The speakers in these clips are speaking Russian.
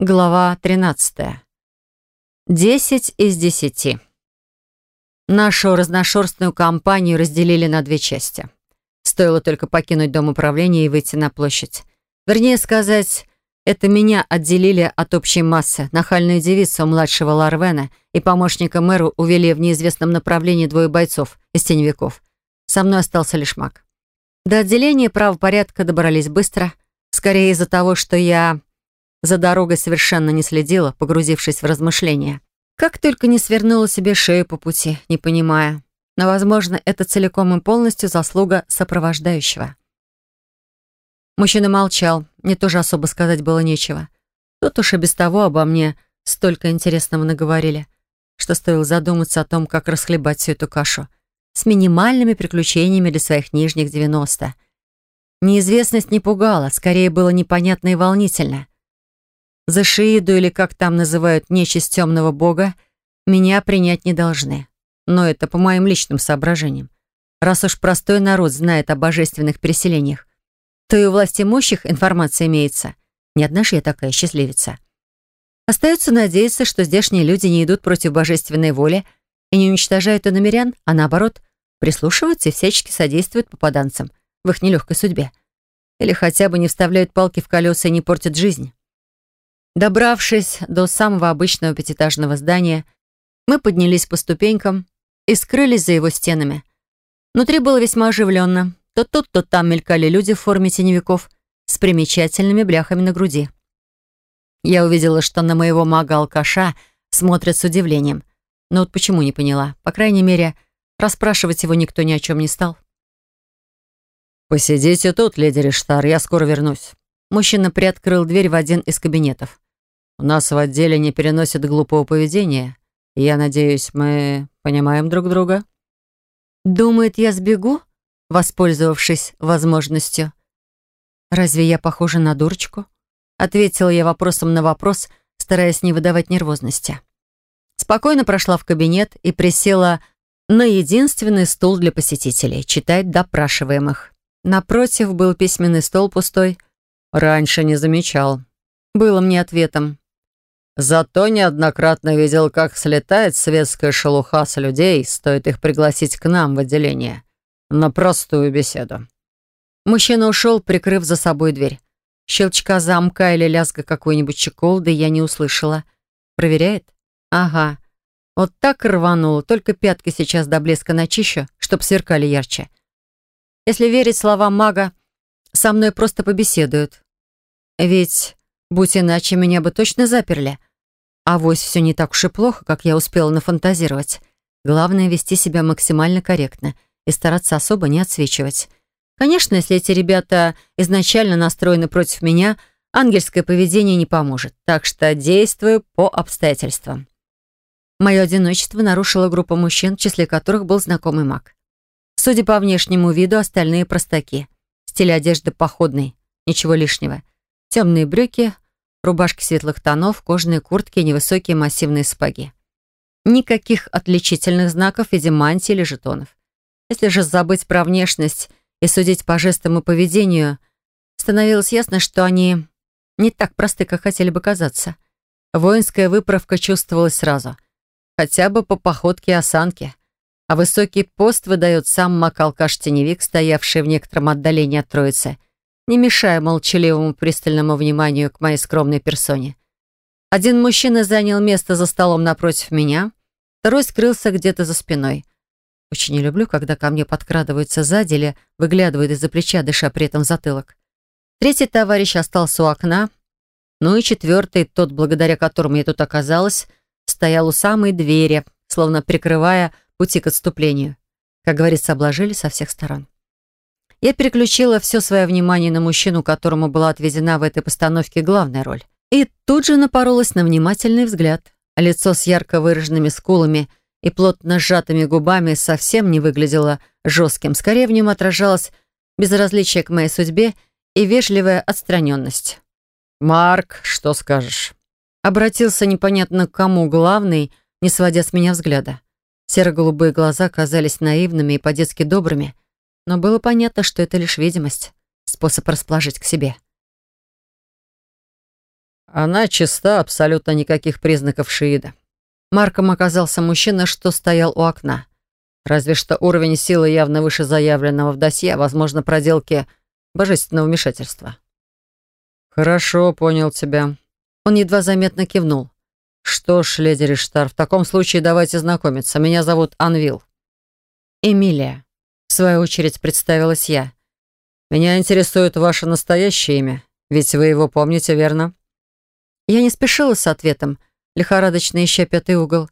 Глава 13. Десять из десяти. Нашу разношерстную компанию разделили на две части. Стоило только покинуть дом управления и выйти на площадь. Вернее сказать, это меня отделили от общей массы. Нахальную девицу младшего Ларвена и помощника мэру увели в неизвестном направлении двое бойцов из теневиков. Со мной остался лишь маг. До отделения правопорядка добрались быстро, скорее из-за того, что я за дорогой совершенно не следила, погрузившись в размышления. Как только не свернула себе шею по пути, не понимая. Но, возможно, это целиком и полностью заслуга сопровождающего. Мужчина молчал, мне тоже особо сказать было нечего. Тут уж и без того обо мне столько интересного наговорили, что стоило задуматься о том, как расхлебать всю эту кашу. С минимальными приключениями для своих нижних 90. Неизвестность не пугала, скорее было непонятно и волнительно. За Шииду или как там называют нечисть темного бога, меня принять не должны. Но это по моим личным соображениям. Раз уж простой народ знает о божественных переселениях, то и у власти имущих информация имеется. Не одна же я такая счастливица. Остается надеяться, что здешние люди не идут против божественной воли и не уничтожают иномерян, а наоборот, прислушиваются и всячески содействуют попаданцам в их нелегкой судьбе. Или хотя бы не вставляют палки в колеса и не портят жизнь. Добравшись до самого обычного пятиэтажного здания, мы поднялись по ступенькам и скрылись за его стенами. Внутри было весьма оживленно. То тут, то там мелькали люди в форме теневиков с примечательными бляхами на груди. Я увидела, что на моего мага-алкаша смотрят с удивлением. Но вот почему не поняла. По крайней мере, расспрашивать его никто ни о чем не стал. «Посидите тут, леди Риштар, я скоро вернусь». Мужчина приоткрыл дверь в один из кабинетов. У нас в отделе не переносят глупого поведения. Я надеюсь, мы понимаем друг друга?» «Думает, я сбегу?» воспользовавшись возможностью. «Разве я похожа на дурочку?» Ответила я вопросом на вопрос, стараясь не выдавать нервозности. Спокойно прошла в кабинет и присела на единственный стул для посетителей, читать допрашиваемых. Напротив был письменный стол пустой. «Раньше не замечал». Было мне ответом. Зато неоднократно видел, как слетает светская шелуха с людей, стоит их пригласить к нам в отделение. На простую беседу. Мужчина ушел, прикрыв за собой дверь. Щелчка замка или лязга какой-нибудь чеколды я не услышала. Проверяет? Ага. Вот так рвануло, только пятки сейчас до блеска начищу, чтоб сверкали ярче. Если верить словам мага, со мной просто побеседуют. Ведь Будь иначе, меня бы точно заперли. А вось все не так уж и плохо, как я успела нафантазировать. Главное — вести себя максимально корректно и стараться особо не отсвечивать. Конечно, если эти ребята изначально настроены против меня, ангельское поведение не поможет, так что действую по обстоятельствам. Мое одиночество нарушила группа мужчин, в числе которых был знакомый маг. Судя по внешнему виду, остальные простаки. Стиль одежды походный, ничего лишнего. Темные брюки, рубашки светлых тонов, кожаные куртки и невысокие массивные сапоги. Никаких отличительных знаков в виде мантии или жетонов. Если же забыть про внешность и судить по жестам и поведению, становилось ясно, что они не так просты, как хотели бы казаться. Воинская выправка чувствовалась сразу. Хотя бы по походке и осанке. А высокий пост выдает сам Макалкаш-теневик, стоявший в некотором отдалении от троицы — не мешая молчаливому пристальному вниманию к моей скромной персоне. Один мужчина занял место за столом напротив меня, второй скрылся где-то за спиной. Очень не люблю, когда ко мне подкрадываются сзади или выглядывают из-за плеча, дыша при этом затылок. Третий товарищ остался у окна, ну и четвертый, тот, благодаря которому я тут оказалась, стоял у самой двери, словно прикрывая пути к отступлению. Как говорится, обложили со всех сторон. Я переключила все свое внимание на мужчину, которому была отведена в этой постановке главная роль. И тут же напоролась на внимательный взгляд. Лицо с ярко выраженными скулами и плотно сжатыми губами совсем не выглядело жестким. Скорее в нем отражалось безразличие к моей судьбе и вежливая отстраненность. «Марк, что скажешь?» Обратился непонятно к кому главный, не сводя с меня взгляда. Серо-голубые глаза казались наивными и по-детски добрыми, но было понятно, что это лишь видимость, способ расположить к себе. Она чиста, абсолютно никаких признаков шиида. Марком оказался мужчина, что стоял у окна. Разве что уровень силы явно выше заявленного в досье, возможно, проделки божественного вмешательства. «Хорошо, понял тебя». Он едва заметно кивнул. «Что ж, леди Риштар, в таком случае давайте знакомиться. Меня зовут Анвил». «Эмилия», — в свою очередь представилась я. «Меня интересует ваше настоящее имя, ведь вы его помните, верно?» Я не спешила с ответом, лихорадочно ища пятый угол.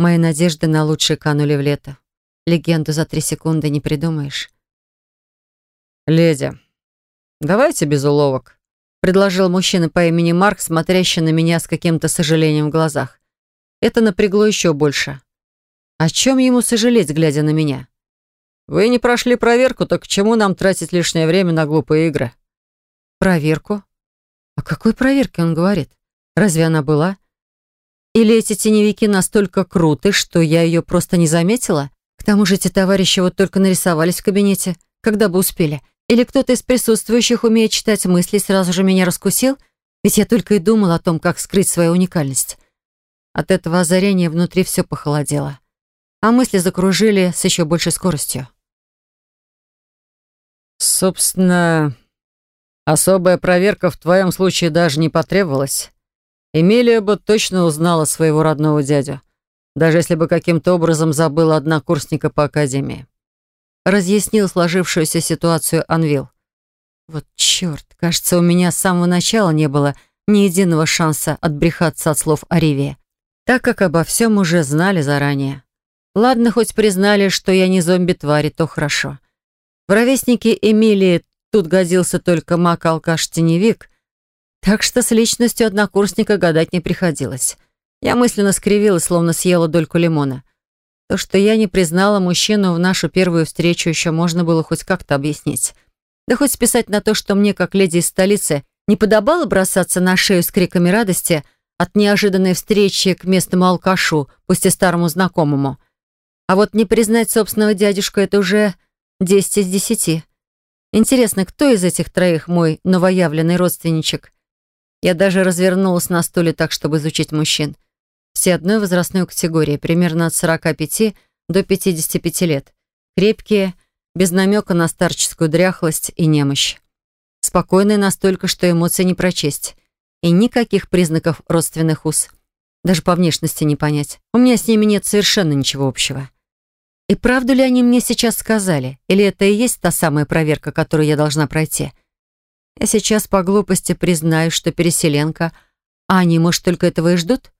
Мои надежды на лучшее канули в лето. Легенду за три секунды не придумаешь. «Леди, давайте без уловок», — предложил мужчина по имени Марк, смотрящий на меня с каким-то сожалением в глазах. Это напрягло еще больше. О чем ему сожалеть, глядя на меня? «Вы не прошли проверку, так к чему нам тратить лишнее время на глупые игры?» «Проверку? О какой проверке он говорит? Разве она была? Или эти теневики настолько круты, что я ее просто не заметила? К тому же эти товарищи вот только нарисовались в кабинете, когда бы успели. Или кто-то из присутствующих, умеет читать мысли, сразу же меня раскусил? Ведь я только и думал о том, как скрыть свою уникальность. От этого озарения внутри все похолодело. А мысли закружили с еще большей скоростью. «Собственно, особая проверка в твоем случае даже не потребовалась. Эмилия бы точно узнала своего родного дядю, даже если бы каким-то образом забыла однокурсника по академии. Разъяснил сложившуюся ситуацию Анвил. Вот черт, кажется, у меня с самого начала не было ни единого шанса отбрехаться от слов Оривия, так как обо всем уже знали заранее. Ладно, хоть признали, что я не зомби-твари, то хорошо. В ровеснике Эмилии тут годился только маг-алкаш-теневик — так что с личностью однокурсника гадать не приходилось. Я мысленно скривилась, словно съела дольку лимона. То, что я не признала мужчину в нашу первую встречу, еще можно было хоть как-то объяснить. Да хоть списать на то, что мне, как леди из столицы, не подобало бросаться на шею с криками радости от неожиданной встречи к местному алкашу, пусть и старому знакомому. А вот не признать собственного дядюшку — это уже десять из десяти. Интересно, кто из этих троих мой новоявленный родственничек? Я даже развернулась на стуле так, чтобы изучить мужчин. Все одной возрастной категории, примерно от 45 до 55 лет. Крепкие, без намека на старческую дряхлость и немощь. Спокойные настолько, что эмоции не прочесть. И никаких признаков родственных уз. Даже по внешности не понять. У меня с ними нет совершенно ничего общего. И правду ли они мне сейчас сказали? Или это и есть та самая проверка, которую я должна пройти? — я сейчас по глупости признаю, что переселенка, а они, может, только этого и ждут?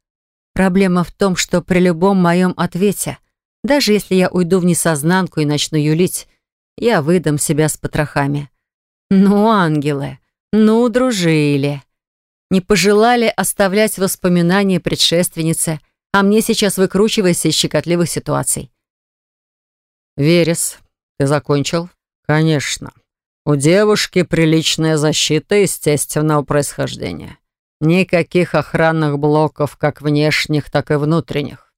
Проблема в том, что при любом моем ответе, даже если я уйду в несознанку и начну юлить, я выдам себя с потрохами. Ну, ангелы, ну, дружили. Не пожелали оставлять воспоминания предшественницы, а мне сейчас выкручивайся из щекотливых ситуаций. «Верес, ты закончил?» «Конечно», у девушки приличная защита естественного происхождения. Никаких охранных блоков, как внешних, так и внутренних.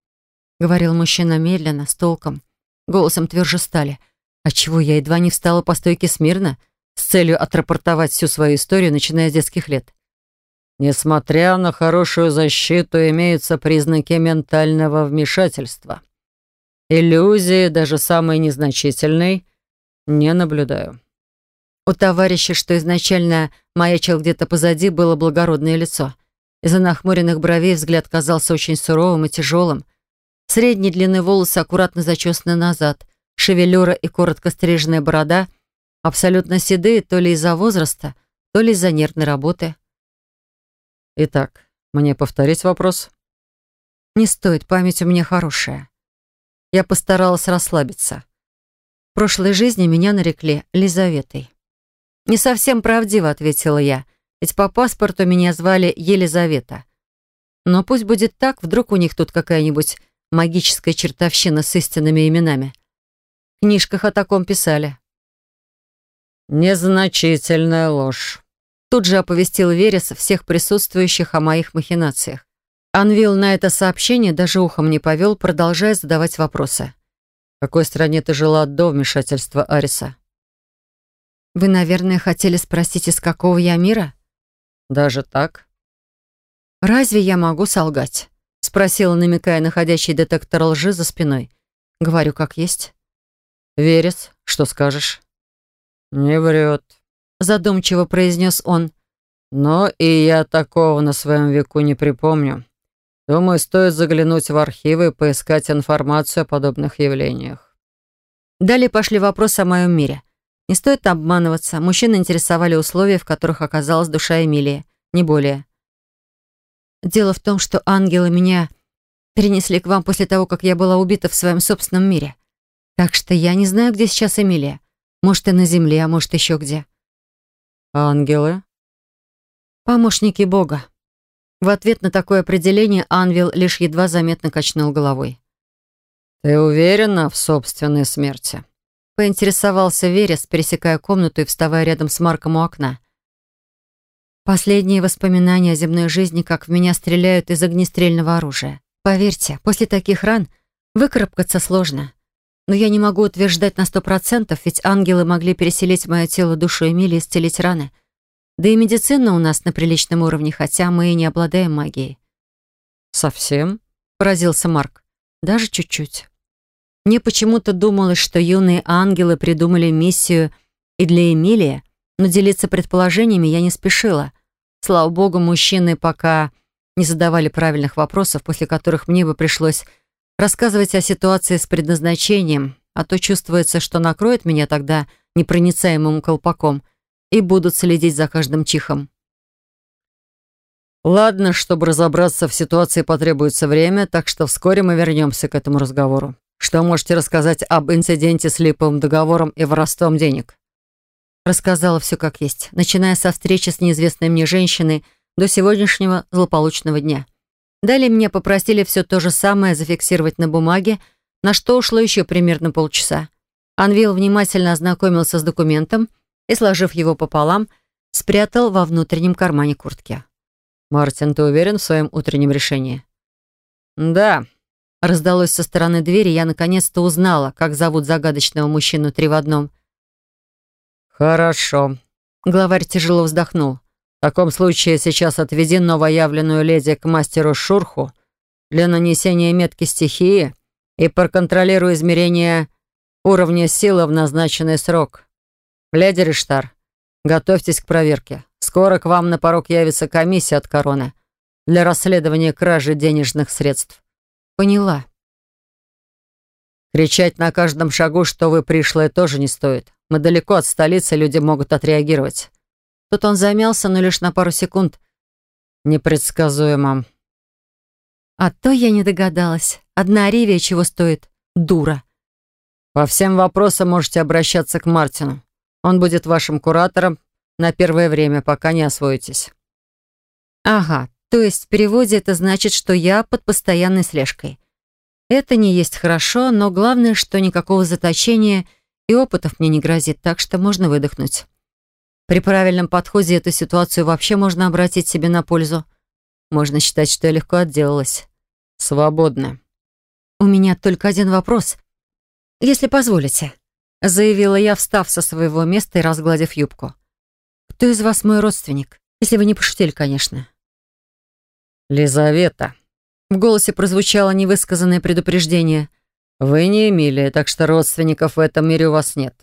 Говорил мужчина медленно, с толком. Голосом тверже стали. Отчего я едва не встала по стойке смирно, с целью отрапортовать всю свою историю, начиная с детских лет. Несмотря на хорошую защиту, имеются признаки ментального вмешательства. Иллюзии, даже самые незначительные, не наблюдаю. У товарища, что изначально маячил где-то позади, было благородное лицо. Из-за нахмуренных бровей взгляд казался очень суровым и тяжелым. Средней длины волосы аккуратно зачесаны назад, шевелюра и коротко стриженная борода абсолютно седые то ли из-за возраста, то ли из-за нервной работы. «Итак, мне повторить вопрос?» «Не стоит, память у меня хорошая». Я постаралась расслабиться. В прошлой жизни меня нарекли Лизаветой. «Не совсем правдиво», — ответила я, «ведь по паспорту меня звали Елизавета. Но пусть будет так, вдруг у них тут какая-нибудь магическая чертовщина с истинными именами. В книжках о таком писали». «Незначительная ложь», — тут же оповестил Верес всех присутствующих о моих махинациях. Анвил на это сообщение даже ухом не повел, продолжая задавать вопросы. «В какой стране ты жила до вмешательства Ариса?» Вы, наверное, хотели спросить, из какого я мира? Даже так? «Разве я могу солгать?» — спросила, намекая находящий детектор лжи за спиной. Говорю, как есть. «Верес, что скажешь?» «Не врет», — задумчиво произнес он. «Но и я такого на своем веку не припомню. Думаю, стоит заглянуть в архивы и поискать информацию о подобных явлениях». Далее пошли вопросы о моем мире. Не стоит обманываться. Мужчины интересовали условия, в которых оказалась душа Эмилии. Не более. Дело в том, что ангелы меня перенесли к вам после того, как я была убита в своем собственном мире. Так что я не знаю, где сейчас Эмилия. Может, и на земле, а может, еще где. Ангелы? Помощники Бога. В ответ на такое определение Анвил лишь едва заметно качнул головой. «Ты уверена в собственной смерти?» Поинтересовался Верес, пересекая комнату и вставая рядом с Марком у окна. Последние воспоминания о земной жизни, как в меня стреляют из огнестрельного оружия. Поверьте, после таких ран выкарабкаться сложно. Но я не могу утверждать на сто процентов, ведь ангелы могли переселить мое тело душу Эмили и исцелить раны. Да и медицина у нас на приличном уровне, хотя мы и не обладаем магией. «Совсем?» — поразился Марк. «Даже чуть-чуть». Мне почему-то думалось, что юные ангелы придумали миссию и для Эмилии, но делиться предположениями я не спешила. Слава богу, мужчины пока не задавали правильных вопросов, после которых мне бы пришлось рассказывать о ситуации с предназначением, а то чувствуется, что накроет меня тогда непроницаемым колпаком и будут следить за каждым чихом. Ладно, чтобы разобраться в ситуации потребуется время, так что вскоре мы вернемся к этому разговору. Что можете рассказать об инциденте с липовым договором и воровством денег?» Рассказала все как есть, начиная со встречи с неизвестной мне женщиной до сегодняшнего злополучного дня. Далее меня попросили все то же самое зафиксировать на бумаге, на что ушло еще примерно полчаса. Анвил внимательно ознакомился с документом и, сложив его пополам, спрятал во внутреннем кармане куртки. «Мартин, ты уверен в своем утреннем решении?» «Да», Раздалось со стороны двери, я наконец-то узнала, как зовут загадочного мужчину три в одном. «Хорошо». Главарь тяжело вздохнул. «В таком случае сейчас отведи новоявленную леди к мастеру Шурху для нанесения метки стихии и проконтролируй измерение уровня силы в назначенный срок. Леди Риштар, готовьтесь к проверке. Скоро к вам на порог явится комиссия от короны для расследования кражи денежных средств. Поняла. Кричать на каждом шагу, что вы пришлые, тоже не стоит. Мы далеко от столицы, люди могут отреагировать. Тут он замялся, но лишь на пару секунд. Непредсказуемо. А то я не догадалась. Одна Аривия чего стоит? Дура. По всем вопросам можете обращаться к Мартину. Он будет вашим куратором на первое время, пока не освоитесь. Ага, то есть в переводе это значит, что я под постоянной слежкой. Это не есть хорошо, но главное, что никакого заточения и опытов мне не грозит, так что можно выдохнуть. При правильном подходе эту ситуацию вообще можно обратить себе на пользу. Можно считать, что я легко отделалась. Свободно. У меня только один вопрос. Если позволите, заявила я, встав со своего места и разгладив юбку. Кто из вас мой родственник? Если вы не пошутили, конечно. «Лизавета». В голосе прозвучало невысказанное предупреждение. «Вы не Эмилия, так что родственников в этом мире у вас нет»,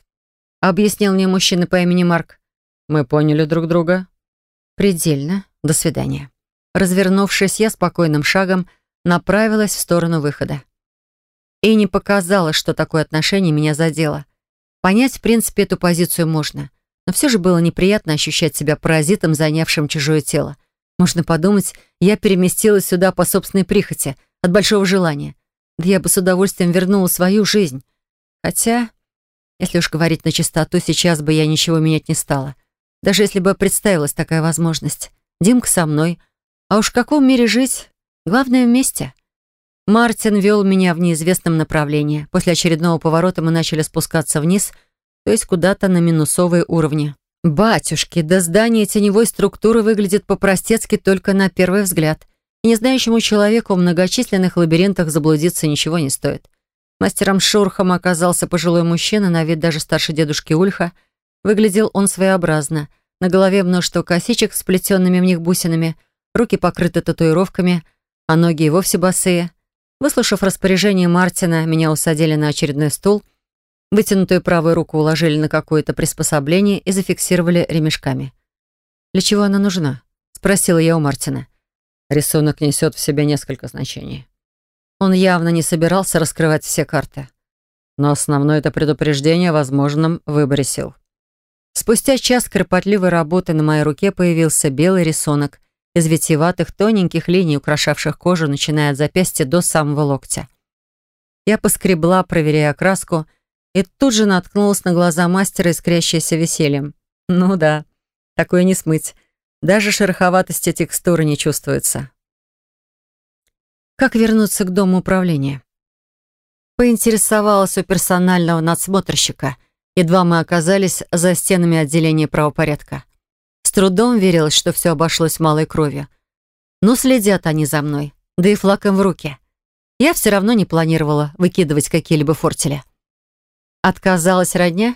объяснил мне мужчина по имени Марк. «Мы поняли друг друга?» «Предельно. До свидания». Развернувшись, я спокойным шагом направилась в сторону выхода. И не показалось, что такое отношение меня задело. Понять, в принципе, эту позицию можно. Но все же было неприятно ощущать себя паразитом, занявшим чужое тело. Можно подумать, я переместилась сюда по собственной прихоти, от большого желания. Да я бы с удовольствием вернула свою жизнь. Хотя, если уж говорить на чистоту, сейчас бы я ничего менять не стала. Даже если бы представилась такая возможность. Димка со мной. А уж в каком мире жить? Главное, вместе. Мартин вел меня в неизвестном направлении. После очередного поворота мы начали спускаться вниз, то есть куда-то на минусовые уровни. Батюшки, да здание теневой структуры выглядит по-простецки только на первый взгляд. И незнающему человеку в многочисленных лабиринтах заблудиться ничего не стоит. Мастером Шурхом оказался пожилой мужчина, на вид даже старше дедушки Ульха. Выглядел он своеобразно. На голове множество косичек с плетенными в них бусинами, руки покрыты татуировками, а ноги и вовсе босые. Выслушав распоряжение Мартина, меня усадили на очередной стул, вытянутую правую руку уложили на какое-то приспособление и зафиксировали ремешками. «Для чего она нужна?» — спросила я у Мартина. Рисунок несет в себе несколько значений. Он явно не собирался раскрывать все карты. Но основное это предупреждение о возможном выборе сил. Спустя час кропотливой работы на моей руке появился белый рисунок из витиеватых тоненьких линий, украшавших кожу, начиная от запястья до самого локтя. Я поскребла, проверяя окраску, и тут же наткнулась на глаза мастера, искрящиеся весельем. Ну да, такое не смыть. Даже шероховатости текстуры не чувствуется. Как вернуться к дому управления? Поинтересовалась у персонального надсмотрщика. Едва мы оказались за стенами отделения правопорядка. Трудом верилось, что все обошлось малой кровью. Но следят они за мной, да и флаг им в руки. Я все равно не планировала выкидывать какие-либо фортели. Отказалась родня?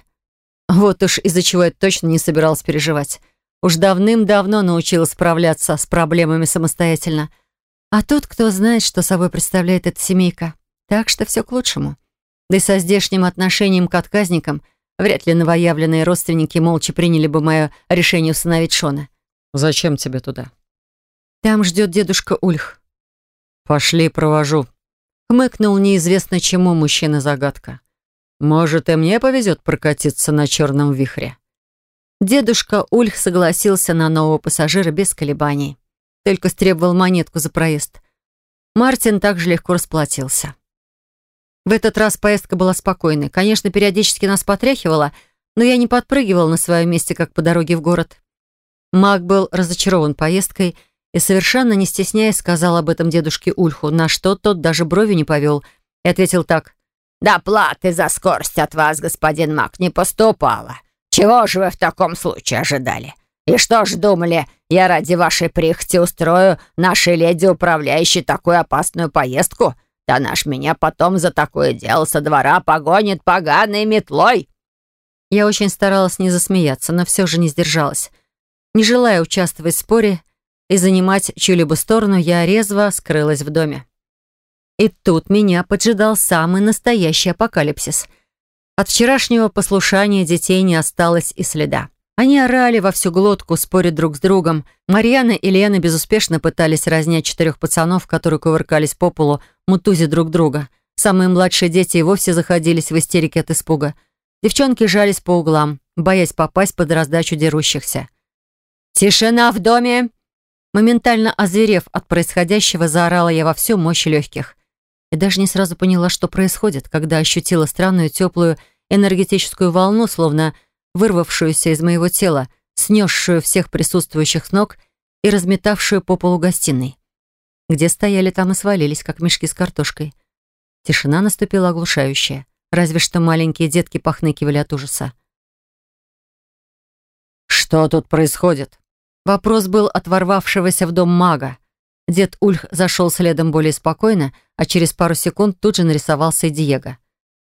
Вот уж из-за чего я точно не собиралась переживать. Уж давным-давно научилась справляться с проблемами самостоятельно. А тут кто знает, что собой представляет эта семейка. Так что все к лучшему. Да и со здешним отношением к отказникам вряд ли новоявленные родственники молча приняли бы мое решение усыновить Шона. «Зачем тебе туда?» «Там ждет дедушка Ульх». «Пошли, провожу». Хмыкнул неизвестно чему мужчина-загадка. «Может, и мне повезет прокатиться на черном вихре?» Дедушка Ульх согласился на нового пассажира без колебаний. Только стребовал монетку за проезд. Мартин также легко расплатился. В этот раз поездка была спокойной. Конечно, периодически нас потряхивало, но я не подпрыгивал на своем месте, как по дороге в город. Маг был разочарован поездкой и, совершенно не стесняясь, сказал об этом дедушке Ульху, на что тот даже брови не повел, и ответил так. «Доплаты за скорость от вас, господин Маг, не поступало. Чего же вы в таком случае ожидали? И что ж думали, я ради вашей прихоти устрою нашей леди управляющей такую опасную поездку? Да наш меня потом за такое дело со двора погонит поганой метлой!» Я очень старалась не засмеяться, но все же не сдержалась. Не желая участвовать в споре и занимать чью-либо сторону, я резво скрылась в доме. И тут меня поджидал самый настоящий апокалипсис — от вчерашнего послушания детей не осталось и следа. Они орали во всю глотку, споря друг с другом. Марьяна и Лена безуспешно пытались разнять четырех пацанов, которые кувыркались по полу, мутузи друг друга. Самые младшие дети и вовсе заходились в истерике от испуга. Девчонки жались по углам, боясь попасть под раздачу дерущихся. «Тишина в доме!» Моментально озверев от происходящего, заорала я во всю мощь легких. И даже не сразу поняла, что происходит, когда ощутила странную теплую энергетическую волну, словно вырвавшуюся из моего тела, снесшую всех присутствующих с ног и разметавшую по полу гостиной. Где стояли, там и свалились, как мешки с картошкой. Тишина наступила оглушающая. Разве что маленькие детки похныкивали от ужаса. «Что тут происходит?» Вопрос был от ворвавшегося в дом мага. Дед Ульх зашел следом более спокойно, а через пару секунд тут же нарисовался и Диего.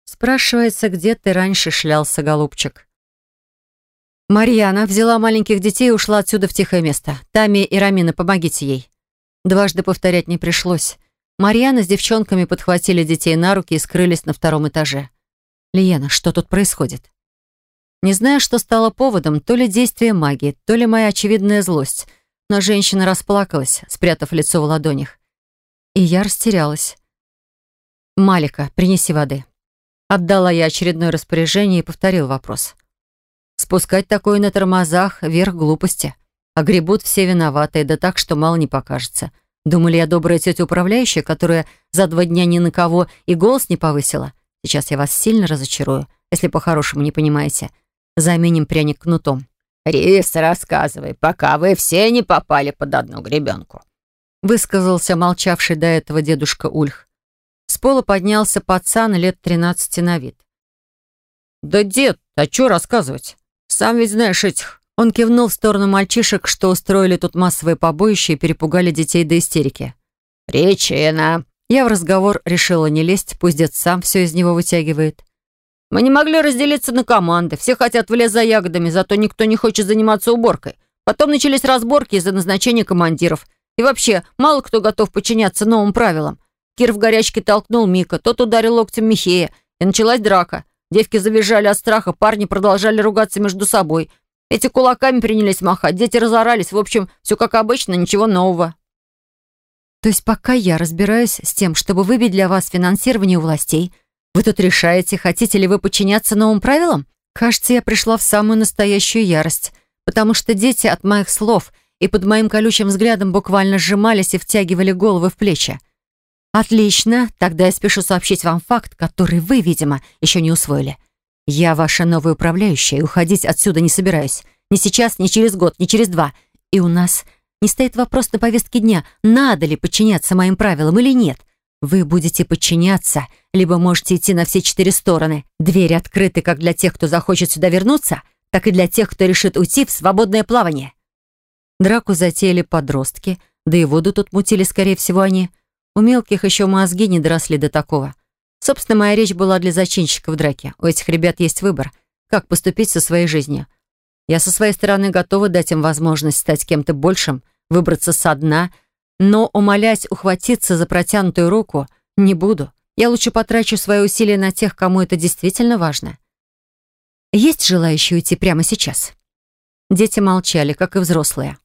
Спрашивается, где ты раньше шлялся, голубчик? Марьяна взяла маленьких детей и ушла отсюда в тихое место. Тами и Рамина, помогите ей. Дважды повторять не пришлось. Марьяна с девчонками подхватили детей на руки и скрылись на втором этаже. «Лиена, что тут происходит?» Не знаю, что стало поводом, то ли действие магии, то ли моя очевидная злость, но женщина расплакалась, спрятав лицо в ладонях. И я растерялась. «Малика, принеси воды». Отдала я очередное распоряжение и повторил вопрос. Спускать такое на тормозах — верх глупости. А гребут все виноватые, да так, что мало не покажется. Думали, я добрая тетя управляющая, которая за два дня ни на кого и голос не повысила? Сейчас я вас сильно разочарую, если по-хорошему не понимаете. Заменим пряник кнутом. «Рис, рассказывай, пока вы все не попали под одну гребенку», высказался молчавший до этого дедушка Ульх. С пола поднялся пацан лет тринадцати на вид. «Да дед, а что рассказывать? Сам ведь знаешь этих». Он кивнул в сторону мальчишек, что устроили тут массовые побоища и перепугали детей до истерики. «Причина». Я в разговор решила не лезть, пусть дед сам все из него вытягивает. «Мы не могли разделиться на команды. Все хотят в лес за ягодами, зато никто не хочет заниматься уборкой. Потом начались разборки из-за назначения командиров. И вообще, мало кто готов подчиняться новым правилам. Кир в горячке толкнул Мика, тот ударил локтем Михея, и началась драка. Девки завизжали от страха, парни продолжали ругаться между собой. Эти кулаками принялись махать, дети разорались. В общем, все как обычно, ничего нового. То есть пока я разбираюсь с тем, чтобы выбить для вас финансирование у властей, вы тут решаете, хотите ли вы подчиняться новым правилам? Кажется, я пришла в самую настоящую ярость, потому что дети от моих слов и под моим колючим взглядом буквально сжимались и втягивали головы в плечи. «Отлично, тогда я спешу сообщить вам факт, который вы, видимо, еще не усвоили. Я ваша новая управляющая, и уходить отсюда не собираюсь. Ни сейчас, ни через год, ни через два. И у нас не стоит вопрос на повестке дня, надо ли подчиняться моим правилам или нет. Вы будете подчиняться, либо можете идти на все четыре стороны. Двери открыты как для тех, кто захочет сюда вернуться, так и для тех, кто решит уйти в свободное плавание». Драку затеяли подростки, да и воду тут мутили, скорее всего, они. У мелких еще мозги не доросли до такого. Собственно, моя речь была для зачинщиков драки. У этих ребят есть выбор, как поступить со своей жизнью. Я со своей стороны готова дать им возможность стать кем-то большим, выбраться со дна, но умолять ухватиться за протянутую руку не буду. Я лучше потрачу свои усилия на тех, кому это действительно важно. Есть желающие уйти прямо сейчас? Дети молчали, как и взрослые.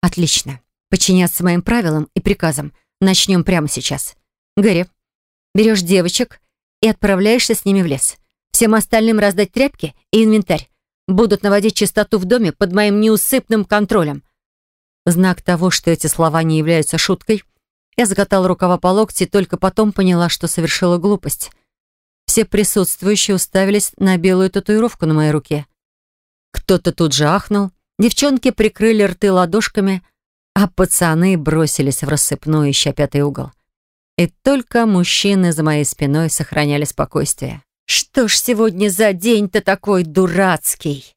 Отлично. Подчиняться моим правилам и приказам. Начнем прямо сейчас. Гэри, берешь девочек и отправляешься с ними в лес. Всем остальным раздать тряпки и инвентарь. Будут наводить чистоту в доме под моим неусыпным контролем. Знак того, что эти слова не являются шуткой, я закатала рукава по локти и только потом поняла, что совершила глупость. Все присутствующие уставились на белую татуировку на моей руке. Кто-то тут же ахнул, Девчонки прикрыли рты ладошками, а пацаны бросились в рассыпной, ища пятый угол. И только мужчины за моей спиной сохраняли спокойствие. «Что ж сегодня за день-то такой дурацкий?»